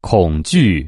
恐惧。